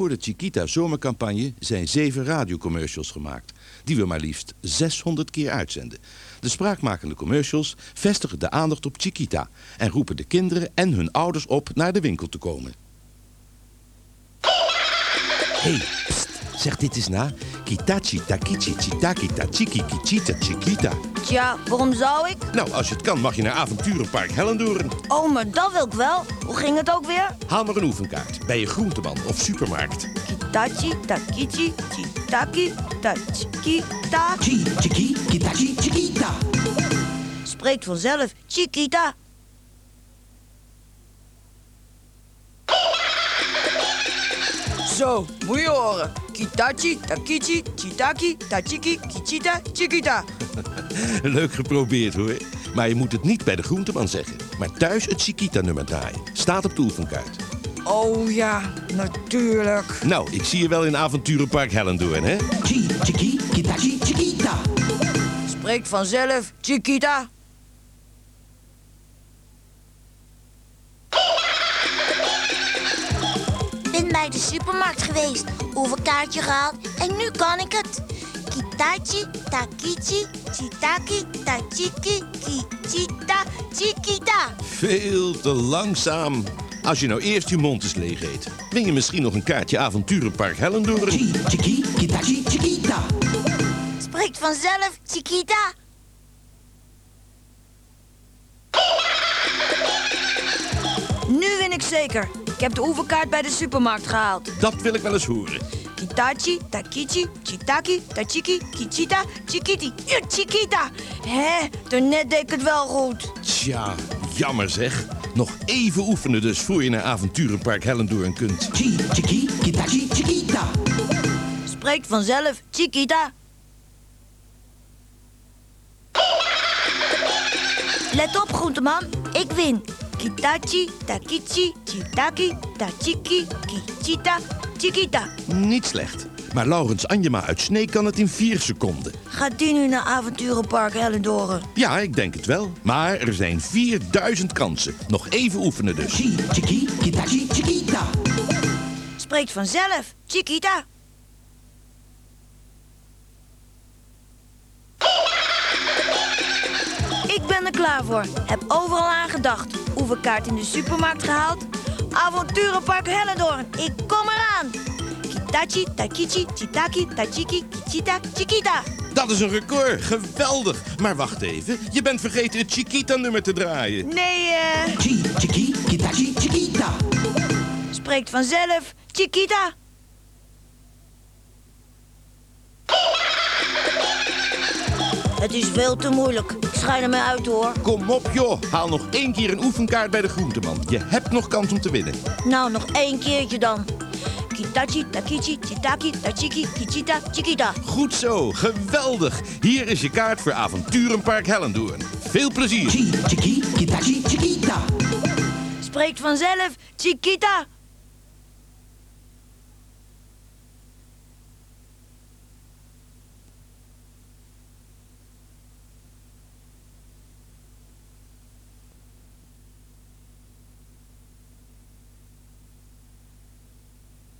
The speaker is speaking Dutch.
voor de Chiquita zomercampagne zijn zeven radiocommercials gemaakt... die we maar liefst 600 keer uitzenden. De spraakmakende commercials vestigen de aandacht op Chiquita... en roepen de kinderen en hun ouders op naar de winkel te komen. Hey, pst, zeg dit eens na. Kitachi, takichi, chitaki, tachiki, kichita, chiquita. Tja, waarom zou ik? Nou, als je het kan mag je naar avonturenpark Hellendoorn. Oh, maar dat wil ik wel. Hoe ging het ook weer? Haal maar een oefenkaart bij je groenteman of supermarkt. Kitachi, takichi, chitaki, tachikita. Chi, chiki, kitachi, chiquita. Spreekt vanzelf. Chiquita. Zo, moet je horen. Kitachi, takichi, chitaki, tachiki, kichita, chiquita. Leuk geprobeerd hoor. Maar je moet het niet bij de groenteman zeggen. Maar thuis het Chiquita-nummer draaien. Staat op de oefenkaart. Oh ja, natuurlijk. Nou, ik zie je wel in avonturenpark Hellendoorn, hè? Chi, chiki, kitachi, chiquita. Spreekt vanzelf. Chiquita. De supermarkt geweest, oefenkaartje gehaald en nu kan ik het. Kitachi, takichi, chitaki, tachiki, kichita, chiquita. Veel te langzaam. Als je nou eerst je mond eens leeg eet, win je misschien nog een kaartje avonturenpark Hellendoorn. Chi, chiki, kitachi, chiquita. Spreekt vanzelf, Chiquita. Nu win ik zeker. Ik heb de oefenkaart bij de supermarkt gehaald. Dat wil ik wel eens horen. Kitachi, takichi, chitaki, tachiki, kichita, chikiti. Ja, chiquita. Hé, daarnet deed ik het wel goed. Tja, jammer zeg. Nog even oefenen dus voor je naar avonturenpark Hellendoorn kunt. Chi, chiki, kitachi, chiquita. Spreekt vanzelf, chiquita. Let op, groenteman. Ik win. Kitachi, takichi, chitaki, tachiki, kichita, chiquita. Niet slecht. Maar Laurens Anjema uit Snee kan het in vier seconden. Gaat die nu naar avonturenpark Hellendoren? Ja, ik denk het wel. Maar er zijn 4000 kansen. Nog even oefenen dus. Chi, chiki, kitachi, chiquita. Spreekt vanzelf, chiquita. Ik ben er klaar voor. Heb overal aan gedacht. Oefenkaart in de supermarkt gehaald. Avonturenpark Hellendoorn. Ik kom eraan. Kitachi, takichi, chitaki, tachiki, kichita, chiquita. Dat is een record. Geweldig. Maar wacht even. Je bent vergeten het Chiquita-nummer te draaien. Nee, eh... Chi, chiki, kitachi, chiquita. Spreekt vanzelf, chiquita. Het is veel te moeilijk. Ik schijn ermee uit, hoor. Kom op joh. Haal nog één keer een oefenkaart bij de groenteman. Je hebt nog kans om te winnen. Nou, nog één keertje dan. Kitachi, takichi, chitaki, tachiki, kichita, chiquita. Goed zo. Geweldig. Hier is je kaart voor avonturenpark Hellendoorn. Veel plezier. Chi, chiki, kitachi, chiquita. Spreekt vanzelf, chiquita.